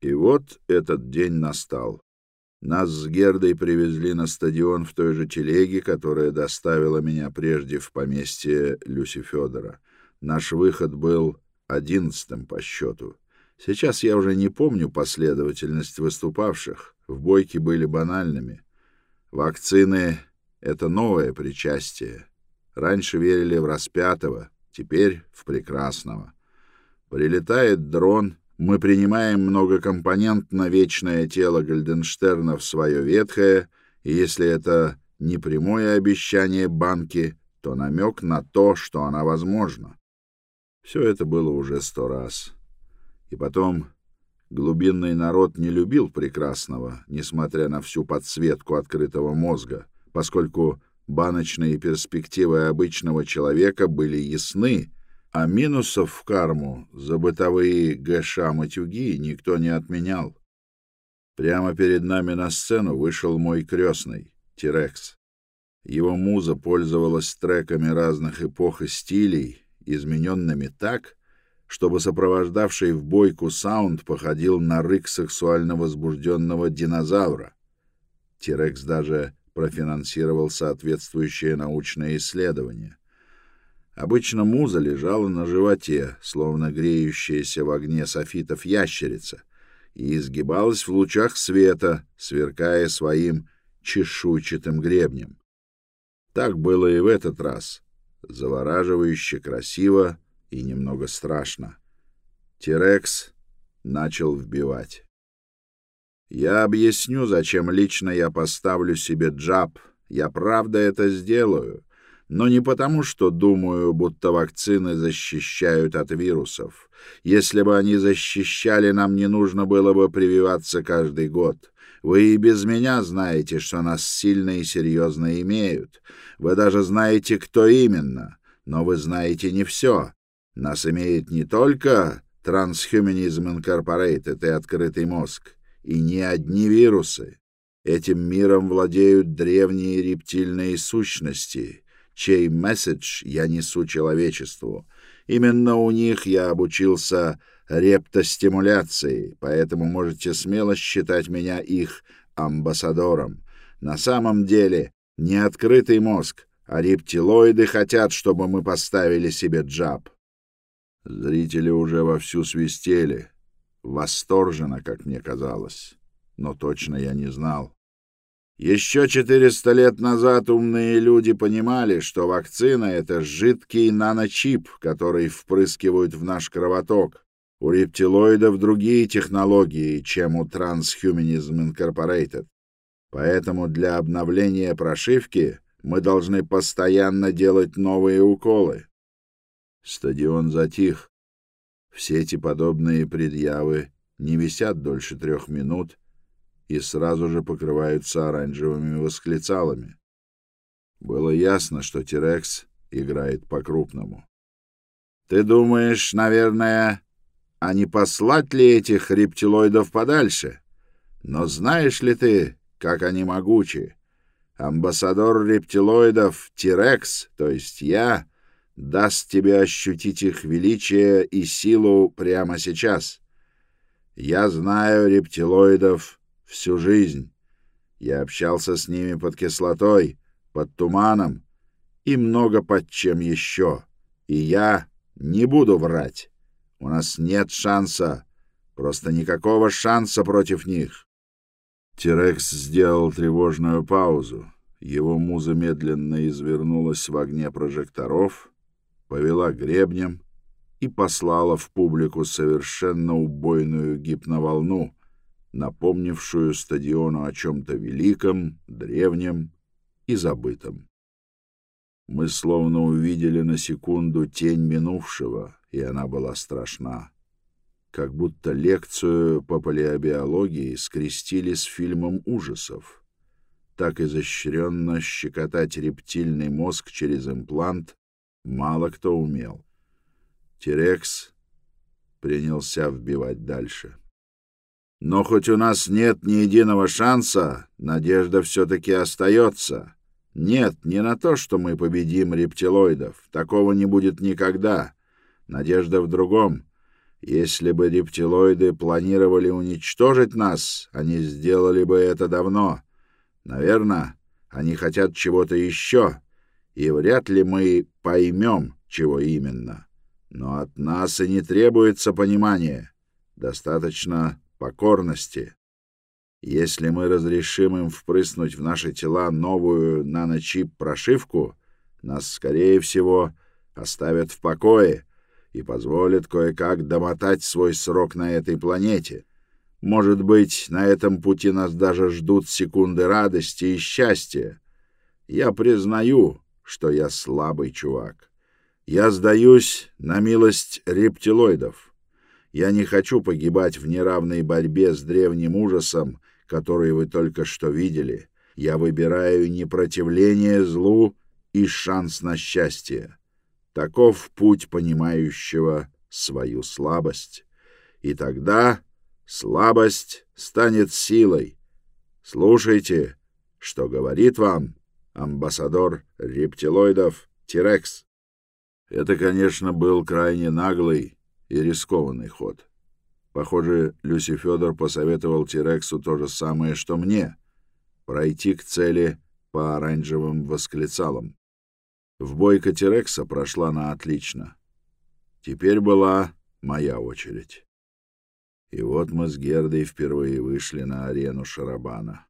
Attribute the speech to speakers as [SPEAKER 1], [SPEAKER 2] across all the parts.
[SPEAKER 1] И вот этот день настал. Нас с Гердой привезли на стадион в той же телеге, которая доставила меня прежде в поместье Люси Федора. Наш выход был одиннадцатым по счету. Сейчас я уже не помню последовательность выступавших. В бойке были банальными. Вакцины — это новое причастие. Раньше верили в распятого, теперь в прекрасного. Прилетает дрон, мы принимаем многокомпонентно вечное тело Гальденштерна в свое ветхое, и если это не прямое обещание банки, то намек на то, что она возможна. Все это было уже сто раз. И потом глубинный народ не любил прекрасного, несмотря на всю подсветку открытого мозга, поскольку баночные перспективы обычного человека были ясны, а минусов в карму за бытовые ГШ-матюги никто не отменял. Прямо перед нами на сцену вышел мой крестный, Тирекс. Его муза пользовалась треками разных эпох и стилей, измененными так, чтобы сопровождавший в бойку саунд походил на рык сексуально возбужденного динозавра. Тирекс даже профинансировал соответствующее научное исследование. Обычно муза лежала на животе, словно греющаяся в огне софитов ящерица, и изгибалась в лучах света, сверкая своим чешуйчатым гребнем. Так было и в этот раз. Завораживающе красиво и немного страшно. Тирекс начал вбивать. Я объясню, зачем лично я поставлю себе джаб. Я правда это сделаю но не потому, что думаю, будто вакцины защищают от вирусов. Если бы они защищали, нам не нужно было бы прививаться каждый год. Вы и без меня знаете, что нас сильно и серьезно имеют. Вы даже знаете, кто именно. Но вы знаете не все. Нас имеет не только Transhumanism Incorporated и открытый мозг, и не одни вирусы. Этим миром владеют древние рептильные сущности — чей месседж я несу человечеству. Именно у них я обучился рептостимуляции, поэтому можете смело считать меня их амбассадором. На самом деле не открытый мозг, а рептилоиды хотят, чтобы мы поставили себе джаб. Зрители уже вовсю свистели. Восторженно, как мне казалось. Но точно я не знал. Еще 400 лет назад умные люди понимали, что вакцина — это жидкий наночип, который впрыскивают в наш кровоток. У рептилоидов другие технологии, чем у Transhumanism Incorporated. Поэтому для обновления прошивки мы должны постоянно делать новые уколы. Стадион затих. Все эти подобные предъявы не висят дольше трех минут — и сразу же покрываются оранжевыми восклицалами. Было ясно, что Тирекс играет по-крупному. «Ты думаешь, наверное, а не послать ли этих рептилоидов подальше? Но знаешь ли ты, как они могучи? Амбассадор рептилоидов Тирекс, то есть я, даст тебе ощутить их величие и силу прямо сейчас. Я знаю рептилоидов всю жизнь. Я общался с ними под кислотой, под туманом и много под чем еще. И я не буду врать. У нас нет шанса, просто никакого шанса против них. Тирекс сделал тревожную паузу. Его муза медленно извернулась в огне прожекторов, повела гребнем и послала в публику совершенно убойную гипноволну, напомнившую стадиону о чем-то великом, древнем и забытом. Мы словно увидели на секунду тень минувшего, и она была страшна. Как будто лекцию по палеобиологии скрестили с фильмом ужасов. Так изощренно щекотать рептильный мозг через имплант мало кто умел. Терекс принялся вбивать дальше. Но хоть у нас нет ни единого шанса, надежда все-таки остается. Нет, не на то, что мы победим рептилоидов. Такого не будет никогда. Надежда в другом. Если бы рептилоиды планировали уничтожить нас, они сделали бы это давно. Наверное, они хотят чего-то еще, и вряд ли мы поймем, чего именно. Но от нас и не требуется понимания. Достаточно покорности. Если мы разрешим им впрыснуть в наши тела новую наночип-прошивку, нас, скорее всего, оставят в покое и позволят кое-как домотать свой срок на этой планете. Может быть, на этом пути нас даже ждут секунды радости и счастья. Я признаю, что я слабый чувак. Я сдаюсь на милость рептилоидов. Я не хочу погибать в неравной борьбе с древним ужасом, который вы только что видели. Я выбираю непротивление злу и шанс на счастье. Таков путь понимающего свою слабость. И тогда слабость станет силой. Слушайте, что говорит вам амбассадор рептилоидов Тирекс. Это, конечно, был крайне наглый и рискованный ход. Похоже, Люси Федор посоветовал Тирексу то же самое, что мне — пройти к цели по оранжевым восклицалам. В бойко Терекса прошла на отлично. Теперь была моя очередь. И вот мы с Гердой впервые вышли на арену Шарабана.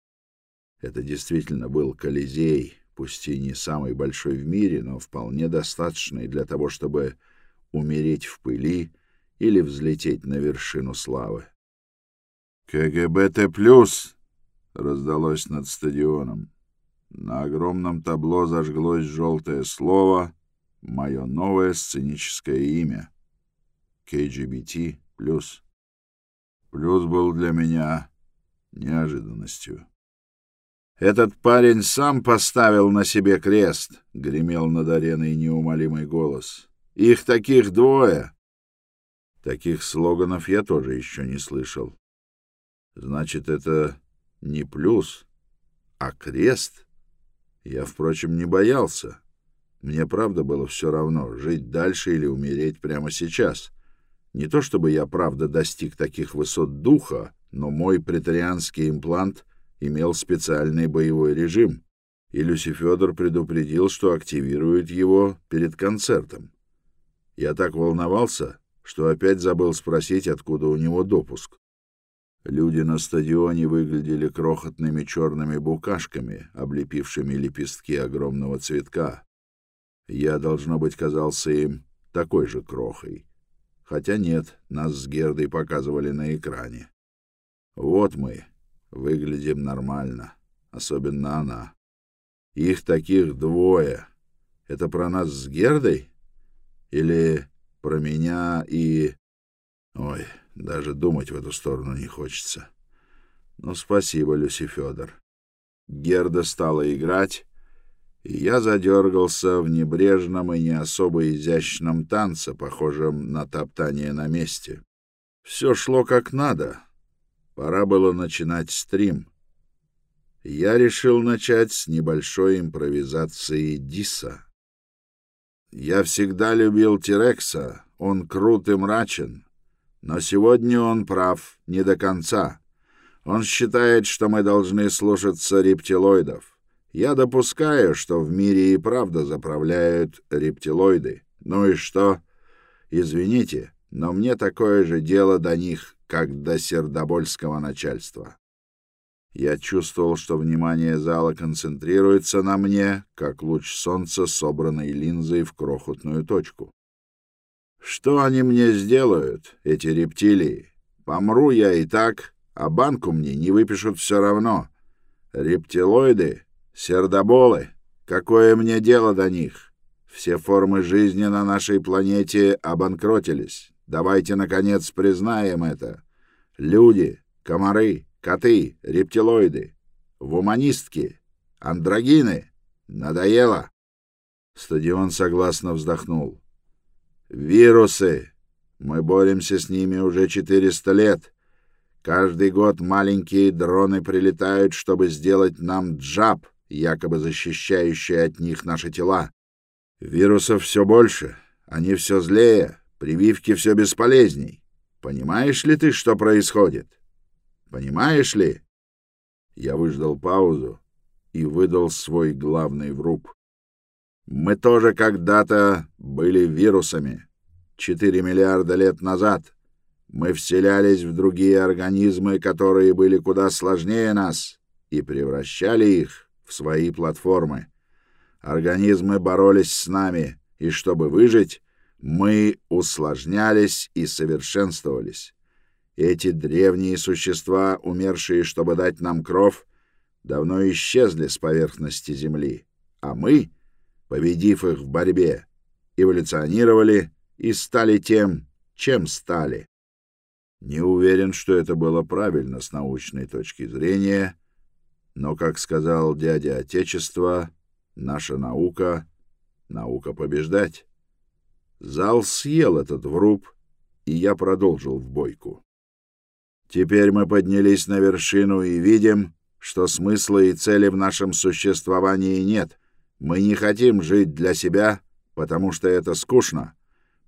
[SPEAKER 1] Это действительно был Колизей, пусть и не самый большой в мире, но вполне достаточный для того, чтобы умереть в пыли или взлететь на вершину славы. «КГБТ плюс!» — раздалось над стадионом. На огромном табло зажглось желтое слово «Мое новое сценическое имя» — KGBT+. Плюс был для меня неожиданностью. «Этот парень сам поставил на себе крест», — гремел над ареной неумолимый голос. «Их таких двое». Таких слоганов я тоже еще не слышал. Значит, это не плюс, а крест — я, впрочем, не боялся. Мне, правда, было все равно, жить дальше или умереть прямо сейчас. Не то чтобы я, правда, достиг таких высот духа, но мой претарианский имплант имел специальный боевой режим, и Люси Федор предупредил, что активирует его перед концертом. Я так волновался, что опять забыл спросить, откуда у него допуск. Люди на стадионе выглядели крохотными черными букашками, облепившими лепестки огромного цветка. Я, должно быть, казался им такой же крохой. Хотя нет, нас с Гердой показывали на экране. Вот мы, выглядим нормально, особенно она. Их таких двое. Это про нас с Гердой? Или про меня и... Ой, даже думать в эту сторону не хочется. Ну, спасибо, Люси Федор. Герда стала играть, и я задергался в небрежном и не особо изящном танце, похожем на топтание на месте. Все шло как надо. Пора было начинать стрим. Я решил начать с небольшой импровизации Диса. Я всегда любил Тирекса, он крут и мрачен, но сегодня он прав не до конца. Он считает, что мы должны слушаться рептилоидов. Я допускаю, что в мире и правда заправляют рептилоиды. Ну и что? Извините, но мне такое же дело до них, как до сердобольского начальства. Я чувствовал, что внимание зала концентрируется на мне, как луч солнца, собранный линзой в крохотную точку. Что они мне сделают, эти рептилии? Помру я и так, а банку мне не выпишут все равно. Рептилоиды, сердоболы, какое мне дело до них? Все формы жизни на нашей планете обанкротились. Давайте, наконец, признаем это. Люди, комары, коты, рептилоиды, вуманистки, андрогины. Надоело. Стадион согласно вздохнул. Вирусы. Мы боремся с ними уже 400 лет. Каждый год маленькие дроны прилетают, чтобы сделать нам джаб, якобы защищающий от них наши тела. Вирусов все больше, они все злее, прививки все бесполезней. Понимаешь ли ты, что происходит? Понимаешь ли? Я выждал паузу и выдал свой главный вруб. Мы тоже когда-то были вирусами. Четыре миллиарда лет назад мы вселялись в другие организмы, которые были куда сложнее нас, и превращали их в свои платформы. Организмы боролись с нами, и чтобы выжить, мы усложнялись и совершенствовались. Эти древние существа, умершие, чтобы дать нам кров, давно исчезли с поверхности Земли, а мы, победив их в борьбе, эволюционировали и стали тем, чем стали. Не уверен, что это было правильно с научной точки зрения, но, как сказал дядя Отечества, наша наука — наука побеждать. Зал съел этот вруб, и я продолжил в бойку. Теперь мы поднялись на вершину и видим, что смысла и цели в нашем существовании нет. Мы не хотим жить для себя, потому что это скучно.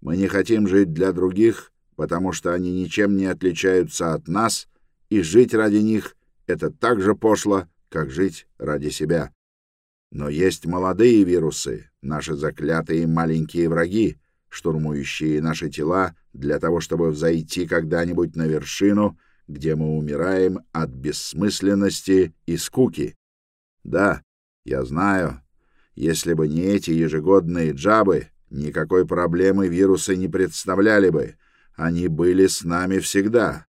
[SPEAKER 1] Мы не хотим жить для других, потому что они ничем не отличаются от нас, и жить ради них — это так же пошло, как жить ради себя. Но есть молодые вирусы, наши заклятые маленькие враги, штурмующие наши тела для того, чтобы взойти когда-нибудь на вершину, где мы умираем от бессмысленности и скуки. Да, я знаю, если бы не эти ежегодные джабы, никакой проблемы вирусы не представляли бы. Они были с нами всегда,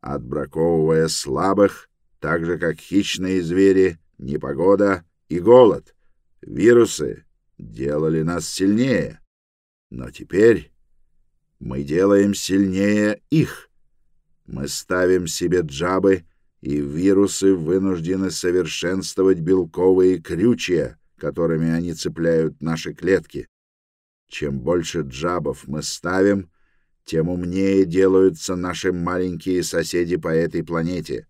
[SPEAKER 1] отбраковывая слабых, так же, как хищные звери, непогода и голод. Вирусы делали нас сильнее. Но теперь мы делаем сильнее их. Мы ставим себе джабы, и вирусы вынуждены совершенствовать белковые крючья, которыми они цепляют наши клетки. Чем больше джабов мы ставим, тем умнее делаются наши маленькие соседи по этой планете.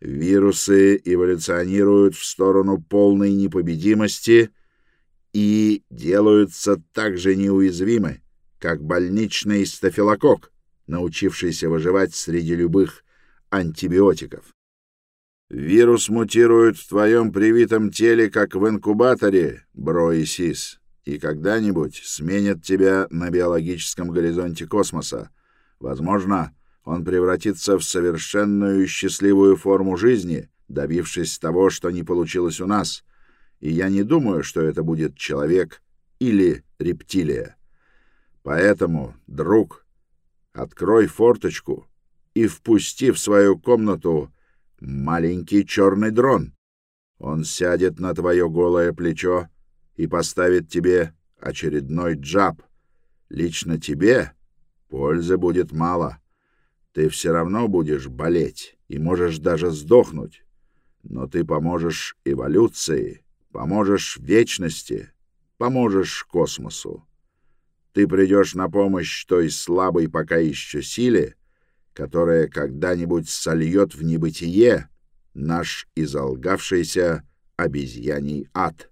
[SPEAKER 1] Вирусы эволюционируют в сторону полной непобедимости — и делаются так же неуязвимы, как больничный стафилококк, научившийся выживать среди любых антибиотиков. Вирус мутирует в твоем привитом теле, как в инкубаторе, бро и когда-нибудь сменит тебя на биологическом горизонте космоса. Возможно, он превратится в совершенную счастливую форму жизни, добившись того, что не получилось у нас — и я не думаю, что это будет человек или рептилия. Поэтому, друг, открой форточку и впусти в свою комнату маленький черный дрон. Он сядет на твое голое плечо и поставит тебе очередной джаб. Лично тебе пользы будет мало. Ты все равно будешь болеть и можешь даже сдохнуть. Но ты поможешь эволюции Поможешь вечности, поможешь космосу. Ты придешь на помощь той слабой пока еще силе, которая когда-нибудь сольет в небытие наш изолгавшийся обезьяний ад,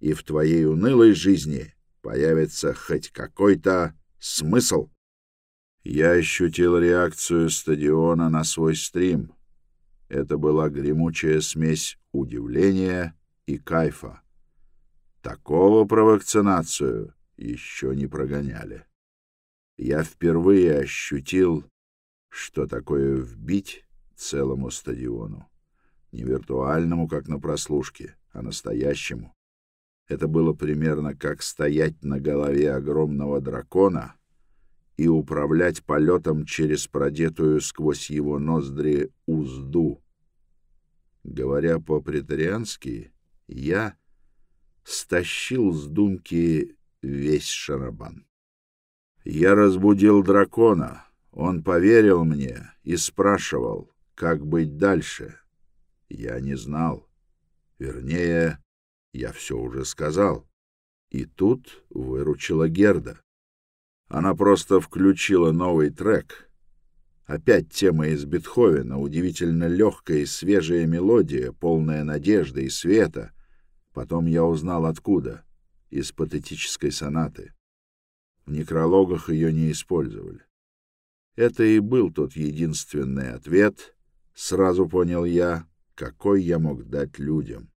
[SPEAKER 1] и в твоей унылой жизни появится хоть какой-то смысл. Я ощутил реакцию стадиона на свой стрим. Это была гремучая смесь удивления и кайфа. Такого провакцинацию еще не прогоняли. Я впервые ощутил, что такое вбить целому стадиону. Не виртуальному, как на прослушке, а настоящему. Это было примерно как стоять на голове огромного дракона и управлять полетом через продетую сквозь его ноздри узду. Говоря по-претариански, я стащил с думки весь шарабан. Я разбудил дракона. Он поверил мне и спрашивал, как быть дальше. Я не знал. Вернее, я все уже сказал. И тут выручила Герда. Она просто включила новый трек. Опять тема из Бетховена, удивительно легкая и свежая мелодия, полная надежды и света, Потом я узнал, откуда. Из патетической сонаты. В некрологах ее не использовали. Это и был тот единственный ответ, сразу понял я, какой я мог дать людям.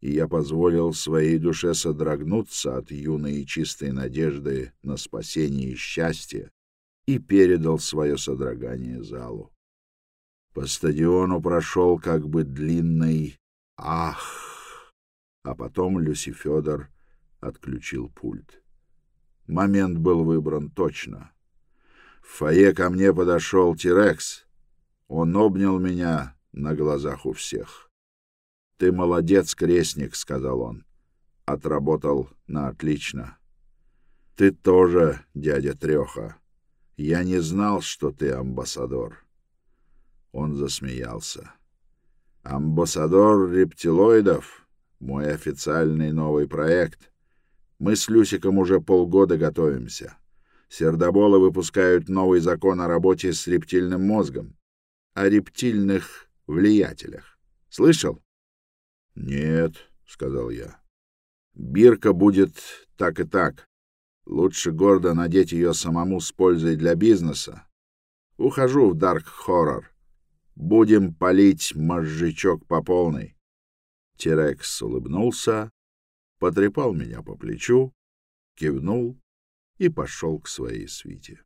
[SPEAKER 1] И я позволил своей душе содрогнуться от юной и чистой надежды на спасение и счастье и передал свое содрогание залу. По стадиону прошел как бы длинный «ах», а потом Люси Федор отключил пульт. Момент был выбран точно. В фойе ко мне подошел Тирекс. Он обнял меня на глазах у всех. — Ты молодец, крестник, — сказал он. — Отработал на отлично. — Ты тоже, дядя Треха. Я не знал, что ты амбассадор. Он засмеялся. — Амбассадор рептилоидов — мой официальный новый проект. Мы с Люсиком уже полгода готовимся. — Сердоболы выпускают новый закон о работе с рептильным мозгом, о рептильных влиятелях. Слышал? Нет, сказал я. Бирка будет так и так. Лучше гордо надеть ее самому с пользой для бизнеса. Ухожу в дарк хоррор. Будем палить мозжечок по полной. Терекс улыбнулся, потрепал меня по плечу, кивнул и пошел к своей свите.